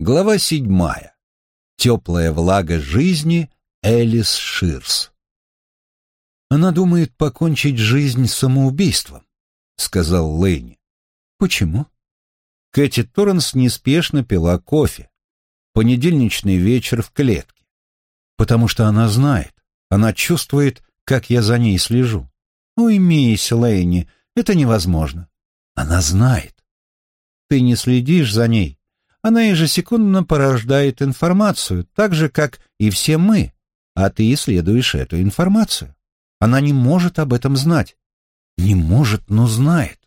Глава седьмая. Теплая влага жизни Элис Ширс. «Она думает покончить жизнь самоубийством», — сказал Лэйни. «Почему?» Кэти Торренс неспешно пила кофе. Понедельничный вечер в клетке. «Потому что она знает, она чувствует, как я за ней слежу. Ой, мисс Лэйни, это невозможно. Она знает. Ты не следишь за ней, она ежесекундно порождает информацию, так же, как и все мы, а ты исследуешь эту информацию. Она не может об этом знать. Не может, но знает.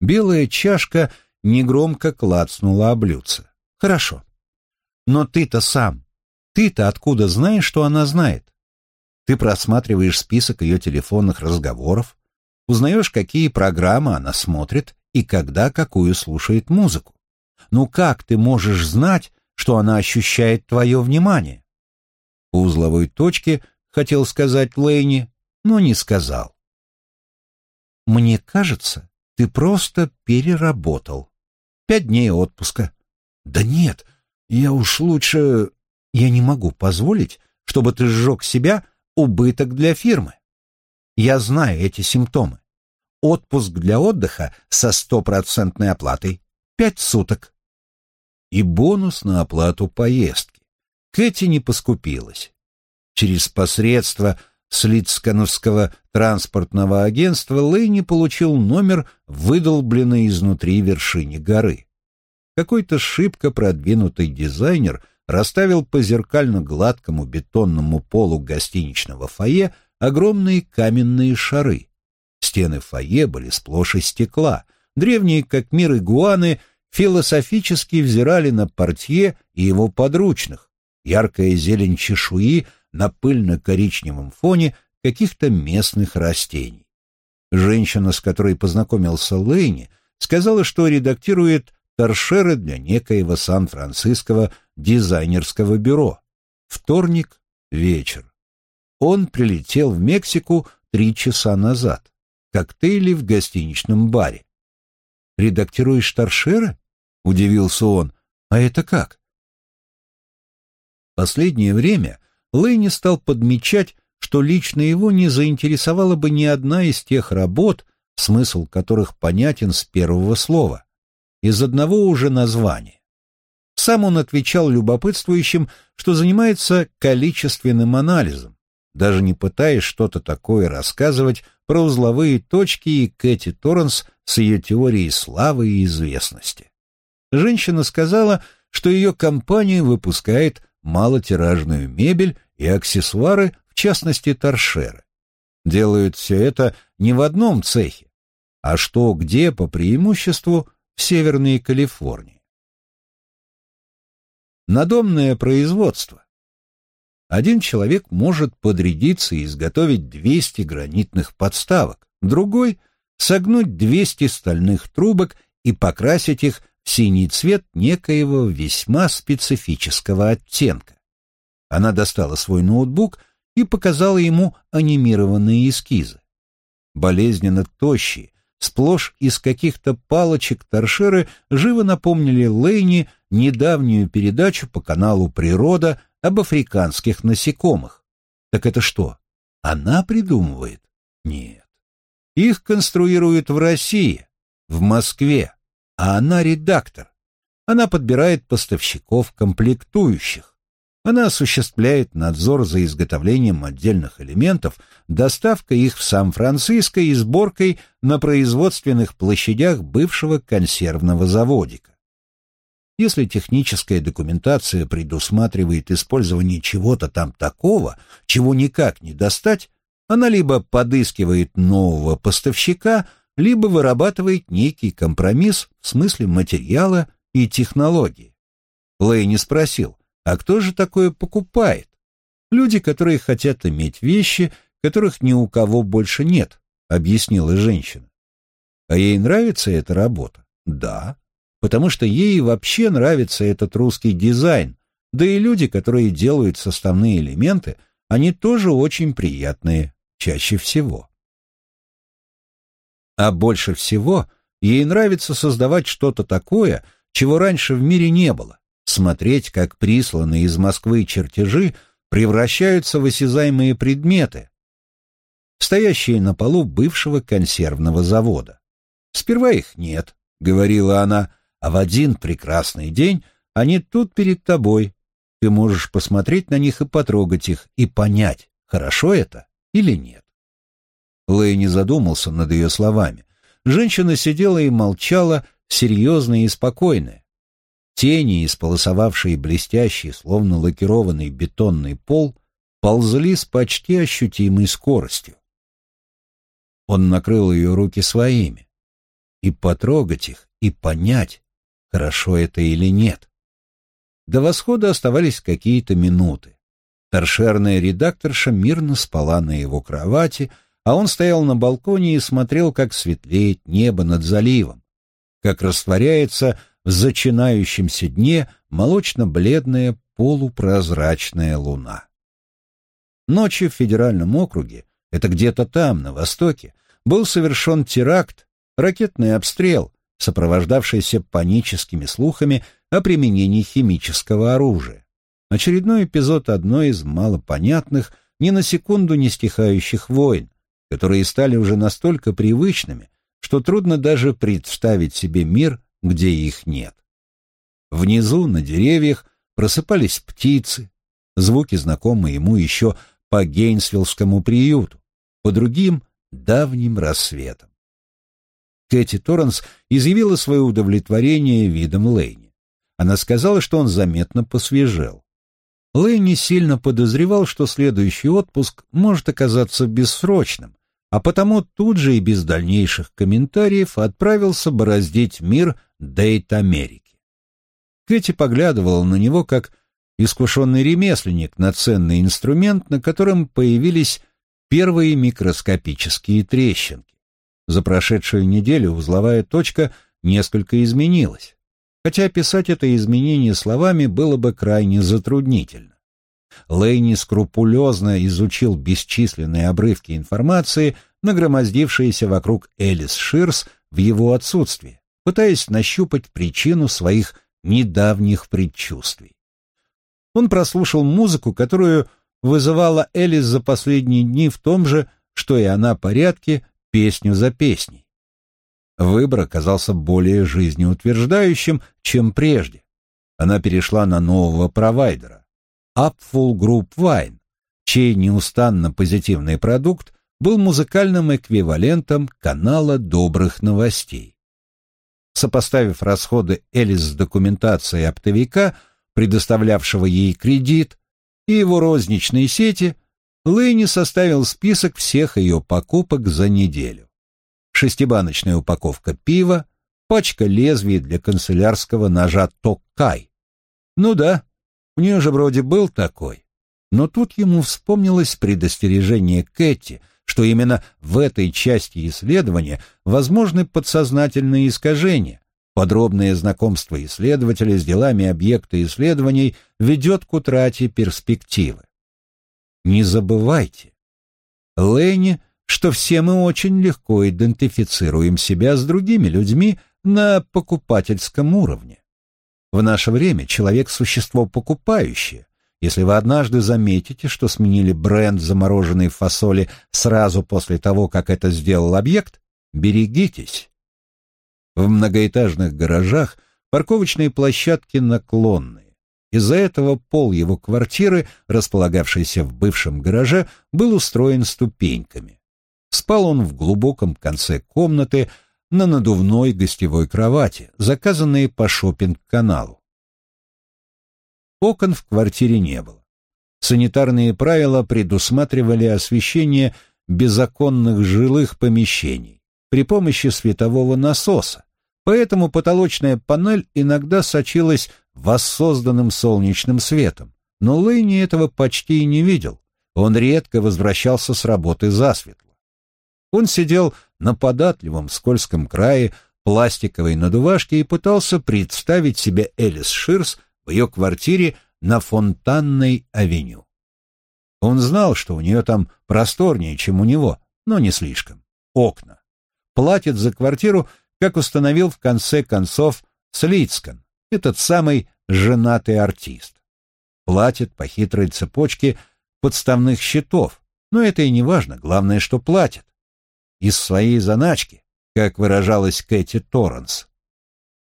Белая чашка негромко клацнула о блюдце. Хорошо. Но ты-то сам, ты-то откуда знаешь, что она знает? Ты просматриваешь список ее телефонных разговоров, узнаешь, какие программы она смотрит и когда какую слушает музыку. Ну как ты можешь знать, что она ощущает твое внимание? По узловой точке хотел сказать Лейни, но не сказал. Мне кажется, ты просто переработал. Пять дней отпуска. Да нет, я уж лучше... Я не могу позволить, чтобы ты сжег себя убыток для фирмы. Я знаю эти симптомы. Отпуск для отдыха со стопроцентной оплатой. Пять суток и бонус на оплату поездки. Кэти не поскупилась. Через посредство Слицкановского транспортного агентства Лэйни получил номер, выдолбленный изнутри вершине горы. Какой-то шибко продвинутый дизайнер расставил по зеркально-гладкому бетонному полу гостиничного фойе огромные каменные шары. Стены фойе были сплошь из стекла, древние как мир игуаны — философически взирали на портье и его подручных, яркая зелень чешуи на пыльно-коричневом фоне каких-то местных растений. Женщина, с которой познакомился Лейни, сказала, что редактирует торшеры для некоего Сан-Франциского дизайнерского бюро. Вторник, вечер. Он прилетел в Мексику три часа назад. Коктейли в гостиничном баре. «Редактируешь торшеры?» — удивился он. «А это как?» Последнее время Лэйни стал подмечать, что лично его не заинтересовала бы ни одна из тех работ, смысл которых понятен с первого слова, из одного уже названия. Сам он отвечал любопытствующим, что занимается количественным анализом, даже не пытаясь что-то такое рассказывать про узловые точки и Кэти Торренс с ее теорией славы и известности женщина сказала, что ее компания выпускает малотиражную мебель и аксессуары, в частности торшеры. Делают все это не в одном цехе, а что где по преимуществу в Северной Калифорнии. Надомное производство. Один человек может подрядиться и изготовить 200 гранитных подставок, другой — согнуть 200 стальных трубок и покрасить их синий цвет некоего весьма специфического оттенка. Она достала свой ноутбук и показала ему анимированные эскизы. Болезненно тощие, сплошь из каких-то палочек торшеры живо напомнили Лейни недавнюю передачу по каналу «Природа» об африканских насекомых. Так это что, она придумывает? Нет. Их конструируют в России, в Москве а она редактор. Она подбирает поставщиков комплектующих. Она осуществляет надзор за изготовлением отдельных элементов, доставкой их в Сан-Франциско и сборкой на производственных площадях бывшего консервного заводика. Если техническая документация предусматривает использование чего-то там такого, чего никак не достать, она либо подыскивает нового поставщика, либо вырабатывает некий компромисс в смысле материала и технологии. Лэйни спросил, а кто же такое покупает? Люди, которые хотят иметь вещи, которых ни у кого больше нет, объяснила женщина. А ей нравится эта работа? Да, потому что ей вообще нравится этот русский дизайн, да и люди, которые делают составные элементы, они тоже очень приятные, чаще всего. А больше всего ей нравится создавать что-то такое, чего раньше в мире не было. смотреть, как присланные из Москвы чертежи превращаются в осязаемые предметы, стоящие на полу бывшего консервного завода. «Сперва их нет», — говорила она, — «а в один прекрасный день они тут перед тобой. Ты можешь посмотреть на них и потрогать их, и понять, хорошо это или нет». Лэй не задумался над ее словами. Женщина сидела и молчала, серьезная и спокойная. Тени, исполосовавшие блестящий, словно лакированный бетонный пол, ползли с почти ощутимой скоростью. Он накрыл ее руки своими. И потрогать их, и понять, хорошо это или нет. До восхода оставались какие-то минуты. Торшерная редакторша мирно спала на его кровати, а он стоял на балконе и смотрел, как светлеет небо над заливом, как растворяется в зачинающемся дне молочно-бледная полупрозрачная луна. Ночью в федеральном округе это где-то там, на востоке, был совершен теракт, ракетный обстрел, сопровождавшийся паническими слухами о применении химического оружия. Очередной эпизод одной из малопонятных, ни на секунду не стихающих войн, которые стали уже настолько привычными, что трудно даже представить себе мир, где их нет. Внизу, на деревьях, просыпались птицы, звуки, знакомые ему еще по Гейнсвиллскому приюту по другим давним рассветам. Кэти Торренс изъявила свое удовлетворение видом Лэйни. Она сказала, что он заметно посвежел. Лэйни сильно подозревал, что следующий отпуск может оказаться бессрочным, а потому тут же и без дальнейших комментариев отправился бороздить мир Дейт Америки. Кэти поглядывала на него как искушенный ремесленник на ценный инструмент, на котором появились первые микроскопические трещинки. За прошедшую неделю узловая точка несколько изменилась, хотя описать это изменение словами было бы крайне затруднительно. Лейни скрупулезно изучил бесчисленные обрывки информации, нагромоздившиеся вокруг Элис Ширс в его отсутствие, пытаясь нащупать причину своих недавних предчувствий. Он прослушал музыку, которую вызывала Элис за последние дни в том же, что и она порядке, песню за песней. Выбор оказался более жизнеутверждающим, чем прежде. Она перешла на нового провайдера — Upful Group Wine, чей неустанно позитивный продукт был музыкальным эквивалентом канала добрых новостей. Сопоставив расходы Элис с документацией оптовика, предоставлявшего ей кредит, и его розничные сети, Лэйни составил список всех ее покупок за неделю. Шестибаночная упаковка пива, пачка лезвий для канцелярского ножа Токкай. Ну да, у нее же вроде был такой. Но тут ему вспомнилось предостережение Кэти, что именно в этой части исследования возможны подсознательные искажения, Подробное знакомство исследователя с делами объекта исследований ведет к утрате перспективы. Не забывайте, Ленни, что все мы очень легко идентифицируем себя с другими людьми на покупательском уровне. В наше время человек – существо покупающее. Если вы однажды заметите, что сменили бренд замороженной фасоли сразу после того, как это сделал объект, берегитесь. В многоэтажных гаражах парковочные площадки наклонные. Из-за этого пол его квартиры, располагавшейся в бывшем гараже, был устроен ступеньками. Спал он в глубоком конце комнаты на надувной гостевой кровати, заказанной по шопинг-каналу. Окон в квартире не было. Санитарные правила предусматривали освещение беззаконных жилых помещений при помощи светового насоса, поэтому потолочная панель иногда сочилась воссозданным солнечным светом, но Лэйни этого почти и не видел, он редко возвращался с работы засветло. Он сидел на податливом скользком крае пластиковой надувашки и пытался представить себе Элис Ширс в ее квартире на Фонтанной авеню. Он знал, что у нее там просторнее, чем у него, но не слишком. Окна платит за квартиру, как установил в конце концов Слицкан, этот самый женатый артист. Платит по хитрой цепочке подставных счетов, но это и не важно, главное, что платит. Из своей заначки, как выражалась Кэти Торренс.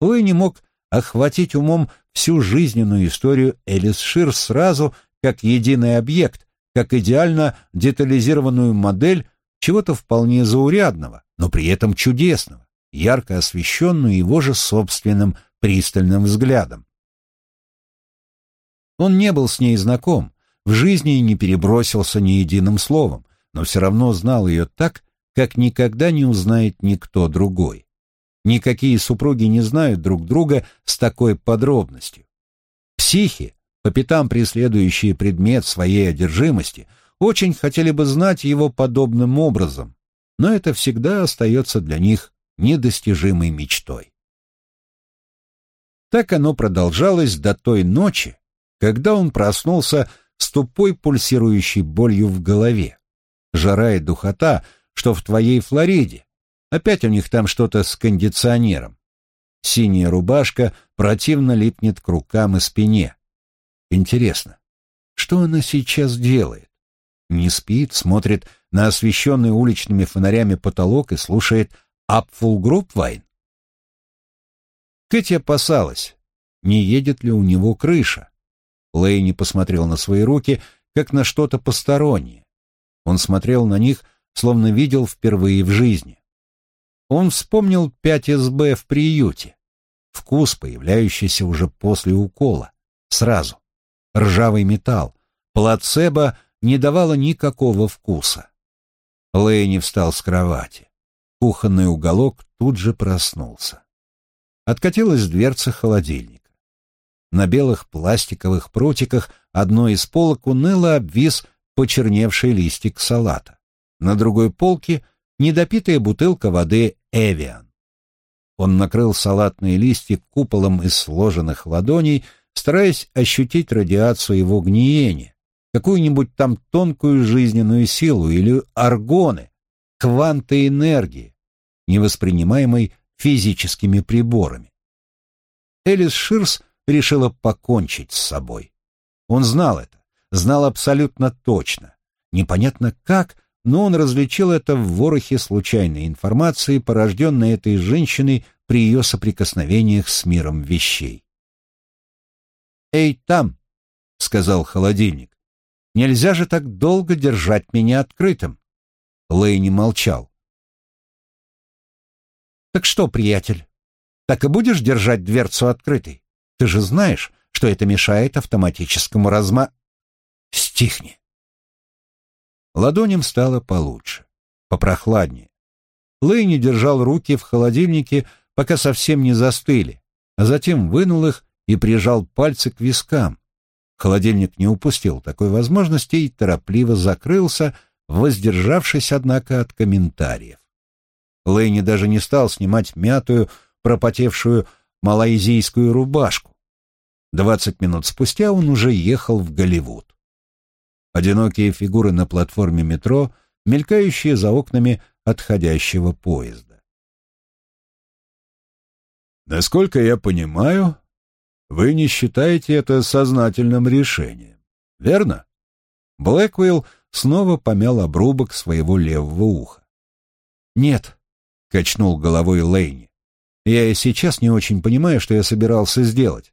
Луи не мог охватить умом всю жизненную историю Элис Шир сразу, как единый объект, как идеально детализированную модель чего-то вполне заурядного, но при этом чудесного, ярко освещенную его же собственным пристальным взглядом. Он не был с ней знаком, в жизни не перебросился ни единым словом, но все равно знал ее так, как никогда не узнает никто другой. Никакие супруги не знают друг друга с такой подробностью. Психи, по пятам преследующие предмет своей одержимости, очень хотели бы знать его подобным образом, но это всегда остается для них недостижимой мечтой. Так оно продолжалось до той ночи, когда он проснулся с тупой пульсирующей болью в голове. Жара и духота, что в твоей Флориде. Опять у них там что-то с кондиционером. Синяя рубашка противно липнет к рукам и спине. Интересно, что она сейчас делает? Не спит, смотрит на освещенный уличными фонарями потолок и слушает «Апфул Группвайн»? Кэти опасалась, не едет ли у него крыша. Лэйни посмотрел на свои руки, как на что-то постороннее. Он смотрел на них, словно видел впервые в жизни. Он вспомнил 5СБ в приюте. Вкус, появляющийся уже после укола. Сразу. Ржавый металл. Плацебо не давало никакого вкуса. Лэйни встал с кровати. Кухонный уголок тут же проснулся. Откатилась дверца холодильника. На белых пластиковых прутиках одной из полок уныло обвис почерневший листик салата. На другой полке недопитая бутылка воды «Эвиан». Он накрыл салатные листья куполом из сложенных ладоней, стараясь ощутить радиацию его гниения, какую-нибудь там тонкую жизненную силу или аргоны, кванты энергии, невоспринимаемой физическими приборами. Элис Ширс решила покончить с собой. Он знал это, знал абсолютно точно. Непонятно как, но он различил это в ворохе случайной информации, порожденной этой женщиной при ее соприкосновениях с миром вещей. «Эй, там!» — сказал холодильник. «Нельзя же так долго держать меня открытым!» Лэйни молчал. «Так что, приятель, так и будешь держать дверцу открытой? Ты же знаешь, что это мешает автоматическому разма...» «Стихни!» Ладоням стало получше, попрохладнее. Лэйни держал руки в холодильнике, пока совсем не застыли, а затем вынул их и прижал пальцы к вискам. Холодильник не упустил такой возможности и торопливо закрылся, воздержавшись, однако, от комментариев. Лэйни даже не стал снимать мятую, пропотевшую малайзийскую рубашку. Двадцать минут спустя он уже ехал в Голливуд. Одинокие фигуры на платформе метро, мелькающие за окнами отходящего поезда. Насколько я понимаю, вы не считаете это сознательным решением, верно? Блэквилл снова помял обрубок своего левого уха. Нет, качнул головой Лейни. Я и сейчас не очень понимаю, что я собирался сделать.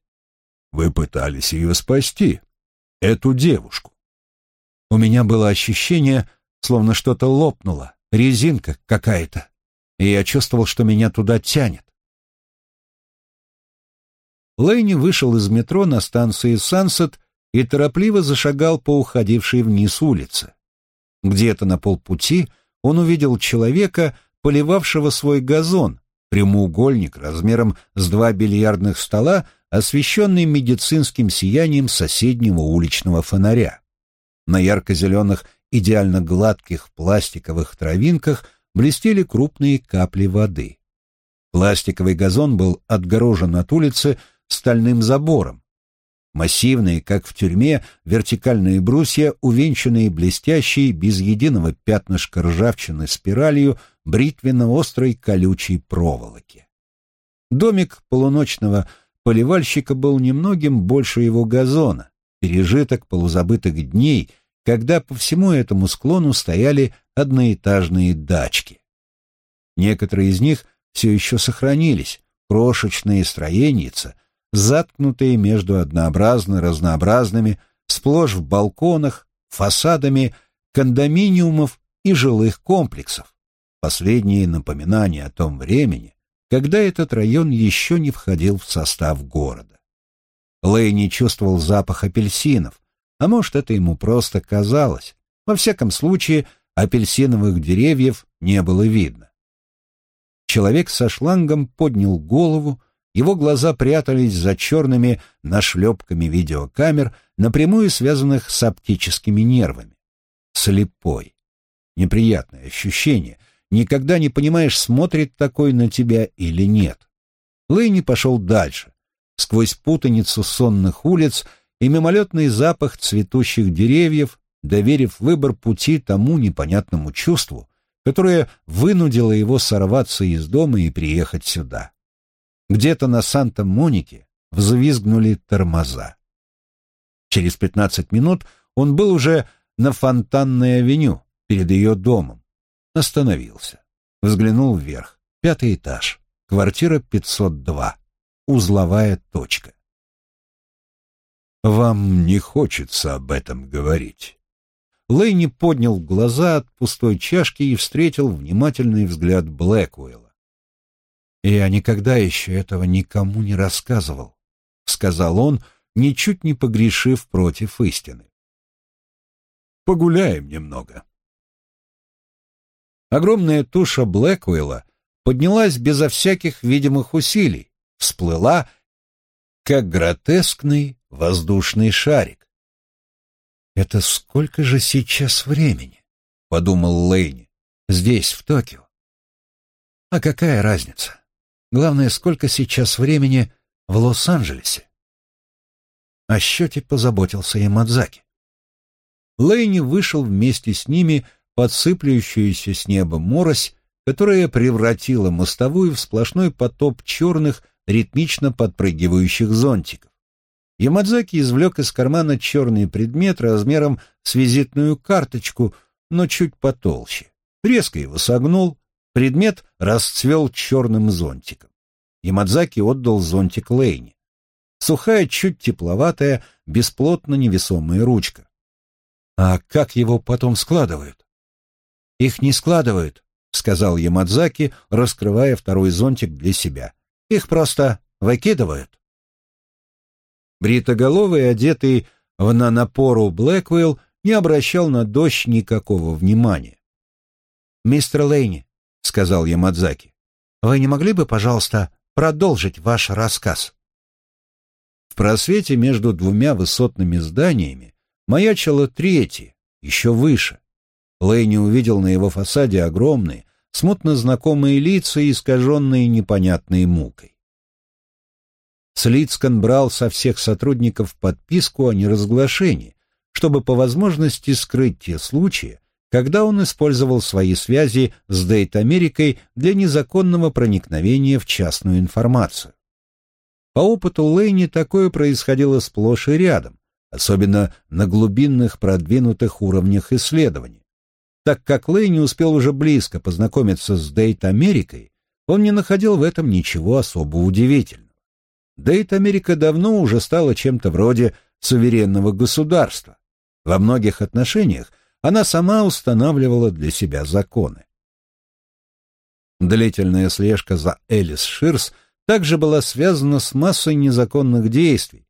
Вы пытались ее спасти, эту девушку. У меня было ощущение, словно что-то лопнуло, резинка какая-то, и я чувствовал, что меня туда тянет. Лейни вышел из метро на станции Сансет и торопливо зашагал по уходившей вниз улице. Где-то на полпути он увидел человека, поливавшего свой газон, прямоугольник размером с два бильярдных стола, освещенный медицинским сиянием соседнего уличного фонаря. На ярко-зеленых, идеально гладких пластиковых травинках блестели крупные капли воды. Пластиковый газон был отгорожен от улицы стальным забором. Массивные, как в тюрьме, вертикальные брусья, увенчанные блестящей, без единого пятнышка ржавчины спиралью, бритвенно-острой колючей проволоки. Домик полуночного поливальщика был немногим больше его газона, пережиток полузабытых дней, когда по всему этому склону стояли одноэтажные дачки. Некоторые из них все еще сохранились, крошечные строенница, заткнутые между однообразно разнообразными, сплошь в балконах, фасадами кондоминиумов и жилых комплексов. Последние напоминания о том времени, когда этот район еще не входил в состав города. Лэйни чувствовал запах апельсинов, а может, это ему просто казалось. Во всяком случае, апельсиновых деревьев не было видно. Человек со шлангом поднял голову, его глаза прятались за черными нашлепками видеокамер, напрямую связанных с оптическими нервами. Слепой. Неприятное ощущение. Никогда не понимаешь, смотрит такой на тебя или нет. Лэйни пошел дальше. Сквозь путаницу сонных улиц и мимолетный запах цветущих деревьев, доверив выбор пути тому непонятному чувству, которая вынудила его сорваться из дома и приехать сюда. Где-то на Санта-Монике взвизгнули тормоза. Через пятнадцать минут он был уже на Фонтанной авеню, перед ее домом. Остановился. Взглянул вверх. Пятый этаж. Квартира 502. Узловая точка. «Вам не хочется об этом говорить?» Лэйни поднял глаза от пустой чашки и встретил внимательный взгляд Блэкуэлла. «Я никогда еще этого никому не рассказывал», — сказал он, ничуть не погрешив против истины. «Погуляем немного». Огромная туша Блэкуэлла поднялась безо всяких видимых усилий, всплыла, как гротескный воздушный шарик. «Это сколько же сейчас времени?» — подумал Лейни. «Здесь, в Токио». «А какая разница? Главное, сколько сейчас времени в Лос-Анджелесе?» О счете позаботился Ямадзаки. Лейни вышел вместе с ними под сыплющуюся с неба морось, которая превратила мостовую в сплошной потоп черных, ритмично подпрыгивающих зонтиков. Ямадзаки извлек из кармана черный предмет размером с визитную карточку, но чуть потолще. Резко его согнул, предмет расцвел черным зонтиком. Ямадзаки отдал зонтик Лейне. Сухая, чуть тепловатая, бесплотно невесомая ручка. А как его потом складывают? Их не складывают, сказал Ямадзаки, раскрывая второй зонтик для себя. Их просто выкидывают. Бритоголовый, одетый в нанопору Блэквилл, не обращал на дождь никакого внимания. «Мистер Лейни», — сказал Ямадзаки, — «вы не могли бы, пожалуйста, продолжить ваш рассказ?» В просвете между двумя высотными зданиями маячило третье, еще выше. Лейни увидел на его фасаде огромные, смутно знакомые лица, искаженные непонятной мукой. Слицкан брал со всех сотрудников подписку о неразглашении, чтобы по возможности скрыть те случаи, когда он использовал свои связи с Дейт-Америкой для незаконного проникновения в частную информацию. По опыту Лейни такое происходило сплошь и рядом, особенно на глубинных продвинутых уровнях исследований. Так как Лейни успел уже близко познакомиться с Дейт-Америкой, он не находил в этом ничего особо удивительного. Дейт Америка давно уже стала чем-то вроде суверенного государства. Во многих отношениях она сама устанавливала для себя законы. Длительная слежка за Элис Ширс также была связана с массой незаконных действий,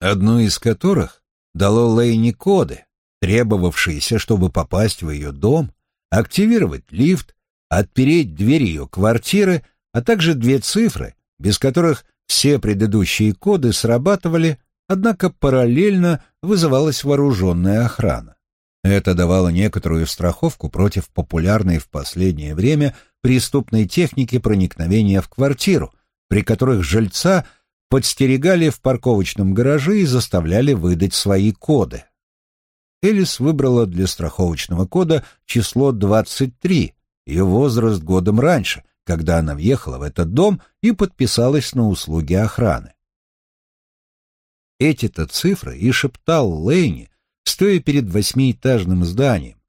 одно из которых дало Лейни коды, требовавшиеся, чтобы попасть в ее дом, активировать лифт, отпереть дверь ее квартиры, а также две цифры, без которых все предыдущие коды срабатывали, однако параллельно вызывалась вооруженная охрана. Это давало некоторую страховку против популярной в последнее время преступной техники проникновения в квартиру, при которых жильца подстерегали в парковочном гараже и заставляли выдать свои коды. Элис выбрала для страховочного кода число 23, ее возраст годом раньше, когда она въехала в этот дом и подписалась на услуги охраны. эти-то цифры и шептал Лейни, стоя перед восьмиэтажным зданием,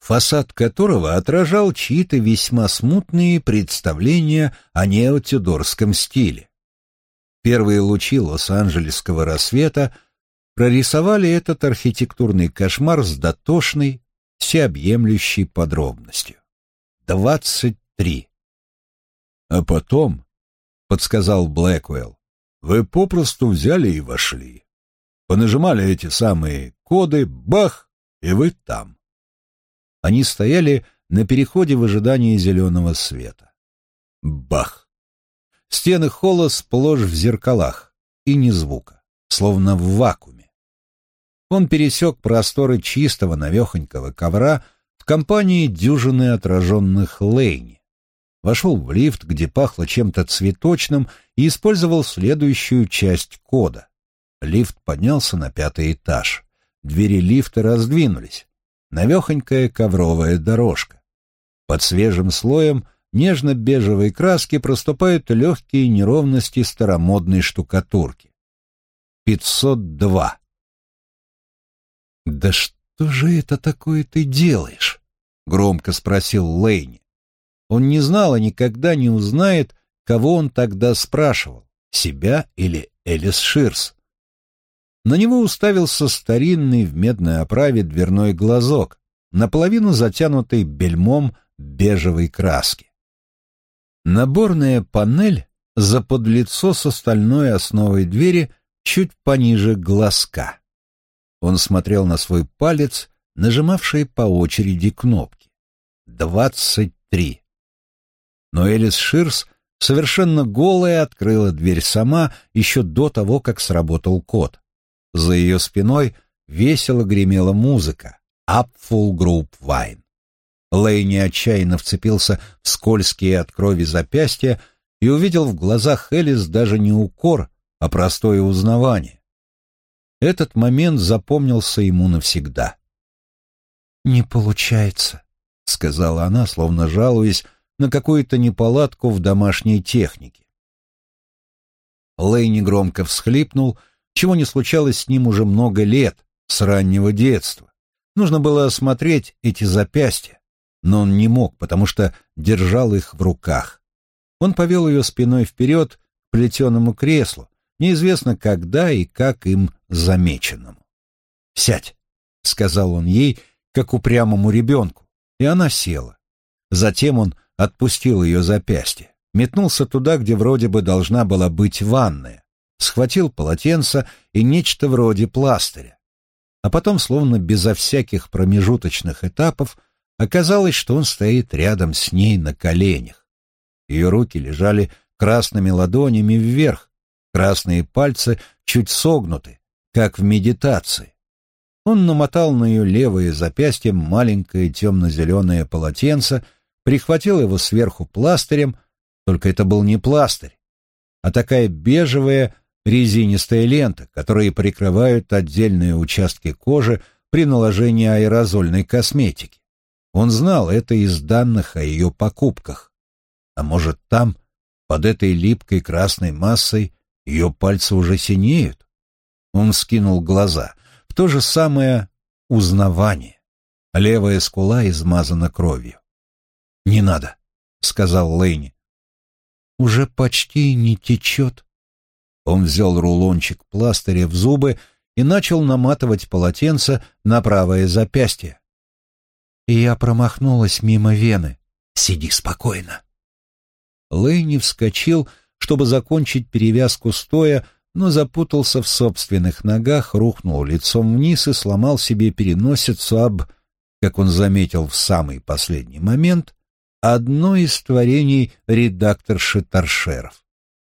фасад которого отражал чьи-то весьма смутные представления о неотюдорском стиле. Первые лучи лос-анджелесского рассвета прорисовали этот архитектурный кошмар с дотошной, всеобъемлющей подробностью. Двадцать три. А потом, — подсказал Блэквелл, — вы попросту взяли и вошли. Понажимали эти самые коды, бах, и вы там. Они стояли на переходе в ожидании зеленого света. Бах! Стены холла сплошь в зеркалах, и ни звука, словно в вакууме. Он пересек просторы чистого навехонького ковра в компании дюжины отраженных лейни. Вошел в лифт, где пахло чем-то цветочным, и использовал следующую часть кода. Лифт поднялся на пятый этаж. Двери лифта раздвинулись. Навехонькая ковровая дорожка. Под свежим слоем нежно-бежевой краски проступают легкие неровности старомодной штукатурки. 502. «Да что же это такое ты делаешь?» — громко спросил Лейни. Он не знал и никогда не узнает, кого он тогда спрашивал, себя или Элис Ширс. На него уставился старинный в медной оправе дверной глазок, наполовину затянутый бельмом бежевой краски. Наборная панель за подлицо с остальной основой двери чуть пониже глазка. Он смотрел на свой палец, нажимавший по очереди кнопки. Двадцать три. Но Элис Ширс совершенно голая открыла дверь сама еще до того, как сработал код. За ее спиной весело гремела музыка «Upful Group Wine». Лейни отчаянно вцепился в скользкие от крови запястья и увидел в глазах Элис даже не укор, а простое узнавание. Этот момент запомнился ему навсегда. «Не получается», — сказала она, словно жалуясь на какую-то неполадку в домашней технике. Лейни громко всхлипнул — чего не случалось с ним уже много лет, с раннего детства. Нужно было осмотреть эти запястья, но он не мог, потому что держал их в руках. Он повел ее спиной вперед к плетеному креслу, неизвестно когда и как им замеченному. «Сядь», — сказал он ей, как упрямому ребенку, и она села. Затем он отпустил ее запястье, метнулся туда, где вроде бы должна была быть ванная, схватил полотенце и нечто вроде пластыря. А потом, словно безо всяких промежуточных этапов, оказалось, что он стоит рядом с ней на коленях. Ее руки лежали красными ладонями вверх, красные пальцы чуть согнуты, как в медитации. Он намотал на ее левое запястье маленькое темно-зеленое полотенце, прихватил его сверху пластырем, только это был не пластырь, а такая бежевая резинистая лента, которые прикрывают отдельные участки кожи при наложении аэрозольной косметики. Он знал это из данных о ее покупках. А может, там, под этой липкой красной массой, ее пальцы уже синеют? Он скинул глаза. В то же самое узнавание. Левая скула измазана кровью. «Не надо», — сказал Лейни. «Уже почти не течет», он взял рулончик пластыря в зубы и начал наматывать полотенце на правое запястье. я промахнулась мимо вены. «Сиди спокойно». Лэйни вскочил, чтобы закончить перевязку стоя, но запутался в собственных ногах, рухнул лицом вниз и сломал себе переносицу об, как он заметил в самый последний момент, одно из творений редакторши Торшеров.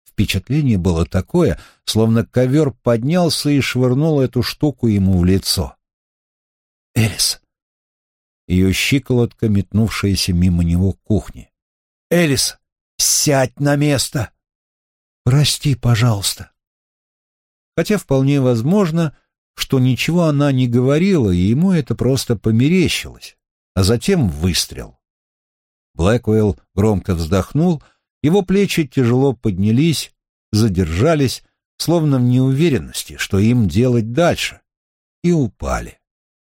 Впечатление было такое, словно ковер поднялся и швырнул эту штуку ему в лицо. «Элис!» Ее щиколотка, метнувшаяся мимо него к кухне. «Элис, сядь на место!» «Прости, пожалуйста». Хотя вполне возможно, что ничего она не говорила, и ему это просто померещилось, а затем выстрел. Блэквелл громко вздохнул — его плечи тяжело поднялись, задержались, словно в неуверенности, что им делать дальше, и упали.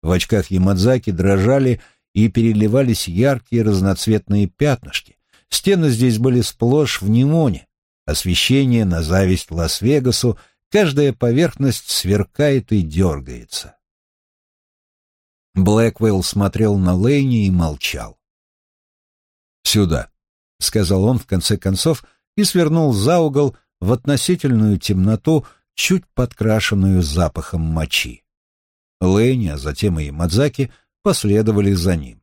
В очках Ямадзаки дрожали и переливались яркие разноцветные пятнышки. Стены здесь были сплошь в неоне. Освещение на зависть Лас-Вегасу, каждая поверхность сверкает и дергается. Блэквелл смотрел на Лэйни и молчал. «Сюда», — сказал он в конце концов и свернул за угол в относительную темноту, чуть подкрашенную запахом мочи. Лэйни, а затем и Мадзаки последовали за ним.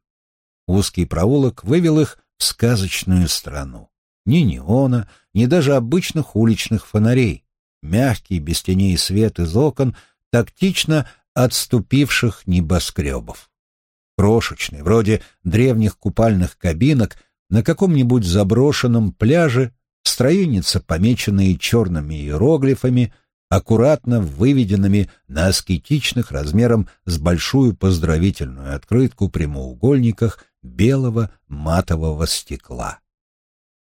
Узкий проулок вывел их в сказочную страну. Ни неона, ни даже обычных уличных фонарей. Мягкий, без теней свет из окон, тактично отступивших небоскребов. Крошечный, вроде древних купальных кабинок, на каком-нибудь заброшенном пляже строеница, помеченные черными иероглифами, аккуратно выведенными на аскетичных размером с большую поздравительную открытку прямоугольниках белого матового стекла.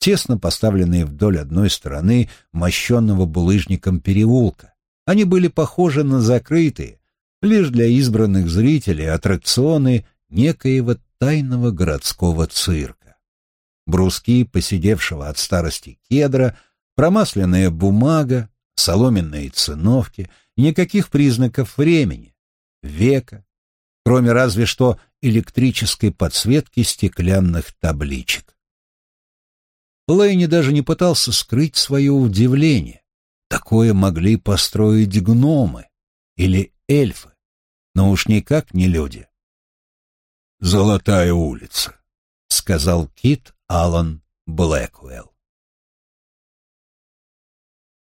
Тесно поставленные вдоль одной стороны мощенного булыжником переулка, они были похожи на закрытые, лишь для избранных зрителей аттракционы некоего тайного городского цирка. Бруски посидевшего от старости кедра, промасленная бумага, соломенные циновки, никаких признаков времени, века, кроме разве что электрической подсветки стеклянных табличек. Лэйни даже не пытался скрыть свое удивление. Такое могли построить гномы или эльфы, но уж никак не люди. «Золотая улица», — сказал Кит Аллан Блэквелл.